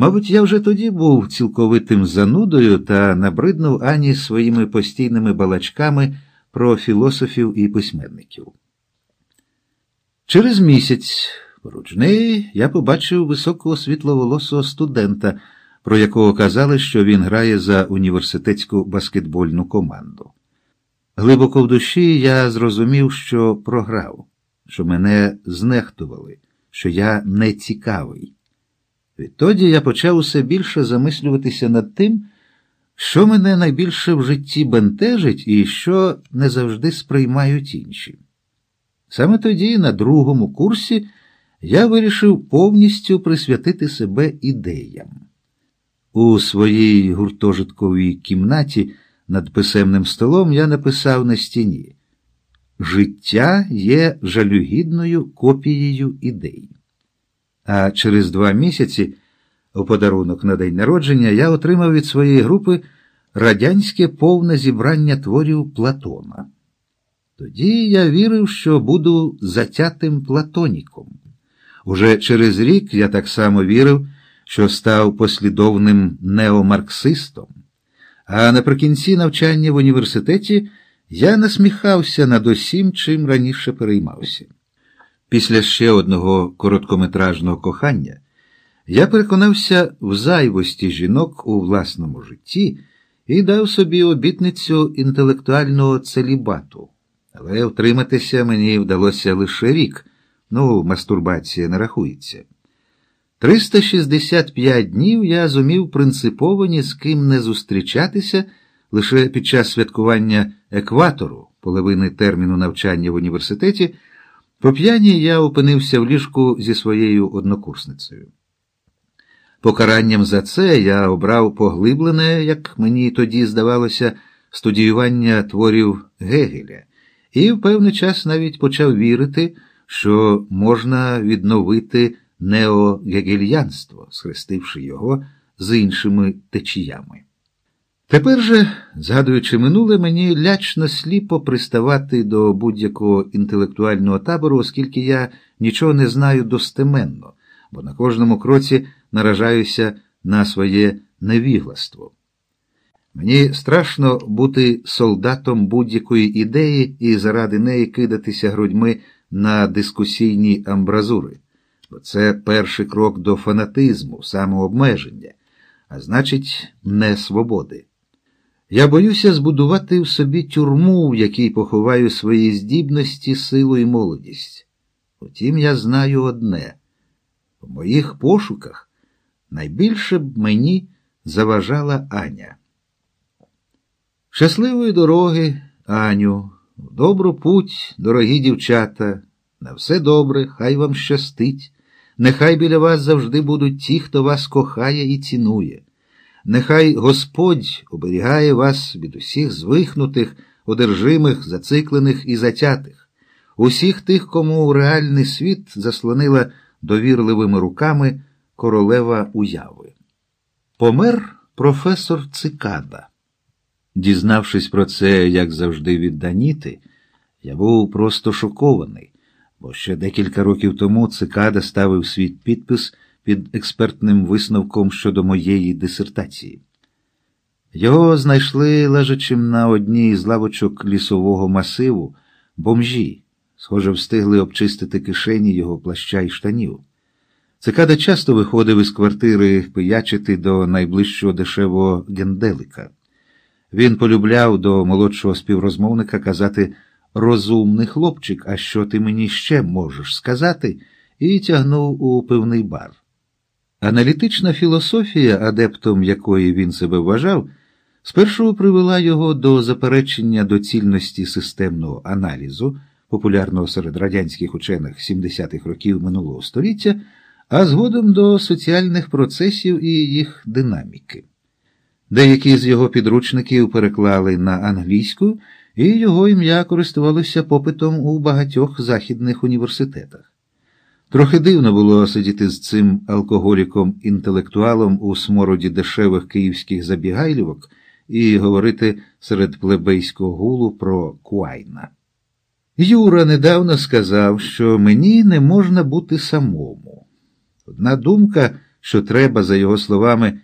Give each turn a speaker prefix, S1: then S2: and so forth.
S1: Мабуть, я вже тоді був цілковитим занудою та набриднув Ані своїми постійними балачками про філософів і письменників. Через місяць поруч я побачив високого світловолосого студента, про якого казали, що він грає за університетську баскетбольну команду. Глибоко в душі я зрозумів, що програв, що мене знехтували, що я не цікавий. Відтоді я почав усе більше замислюватися над тим, що мене найбільше в житті бентежить і що не завжди сприймають інші. Саме тоді, на другому курсі, я вирішив повністю присвятити себе ідеям. У своїй гуртожитковій кімнаті над писемним столом я написав на стіні Життя є жалюгідною копією ідей. А через два місяці, у подарунок на день народження, я отримав від своєї групи радянське повне зібрання творів Платона. Тоді я вірив, що буду затятим платоніком. Уже через рік я так само вірив, що став послідовним неомарксистом, а наприкінці навчання в університеті я насміхався над усім, чим раніше переймався. Після ще одного короткометражного кохання я переконався в зайвості жінок у власному житті і дав собі обітницю інтелектуального целібату. Але втриматися мені вдалося лише рік, ну, мастурбація не рахується. 365 днів я зумів принципово ні з ким не зустрічатися лише під час святкування екватору, половини терміну навчання в університеті. По п'яні я опинився в ліжку зі своєю однокурсницею. Покаранням за це я обрав поглиблене, як мені тоді здавалося, студіювання творів Гегеля, і в певний час навіть почав вірити, що можна відновити неогегельянство, схрестивши його з іншими течіями. Тепер же, згадуючи минуле, мені лячно сліпо приставати до будь-якого інтелектуального табору, оскільки я нічого не знаю достеменно, бо на кожному кроці наражаюся на своє невігластво. Мені страшно бути солдатом будь-якої ідеї і заради неї кидатися грудьми на дискусійні амбразури, бо це перший крок до фанатизму, самообмеження, а значить, не свободи. Я боюся збудувати в собі тюрму, в якій поховаю свої здібності, силу і молодість. Утім, я знаю одне в моїх пошуках найбільше б мені заважала Аня. Щасливої дороги, Аню, добру путь, дорогі дівчата, на все добре, хай вам щастить, нехай біля вас завжди будуть ті, хто вас кохає і цінує. Нехай Господь оберігає вас від усіх звихнутих, одержимих, зациклених і затятих, усіх тих, кому реальний світ заслонила довірливими руками королева уяви. Помер професор Цикада. Дізнавшись про це, як завжди, від Даніти, я був просто шокований, бо ще декілька років тому Цикада ставив свій підпис під експертним висновком щодо моєї дисертації. Його знайшли лежачим на одній з лавочок лісового масиву бомжі, схоже, встигли обчистити кишені його плаща й штанів. Цикада часто виходив із квартири пиячити до найближчого дешевого генделика. Він полюбляв до молодшого співрозмовника казати розумний хлопчик, а що ти мені ще можеш сказати, і тягнув у пивний бар. Аналітична філософія, адептом якої він себе вважав, спершу привела його до заперечення доцільності системного аналізу, популярного серед радянських учених 70-х років минулого століття, а згодом до соціальних процесів і їх динаміки. Деякі з його підручників переклали на англійську, і його ім'я користувалося попитом у багатьох західних університетах. Трохи дивно було сидіти з цим алкоголіком-інтелектуалом у смороді дешевих київських забігайлівок і говорити серед плебейського гулу про Куайна. Юра недавно сказав, що мені не можна бути самому. Одна думка що треба, за його словами,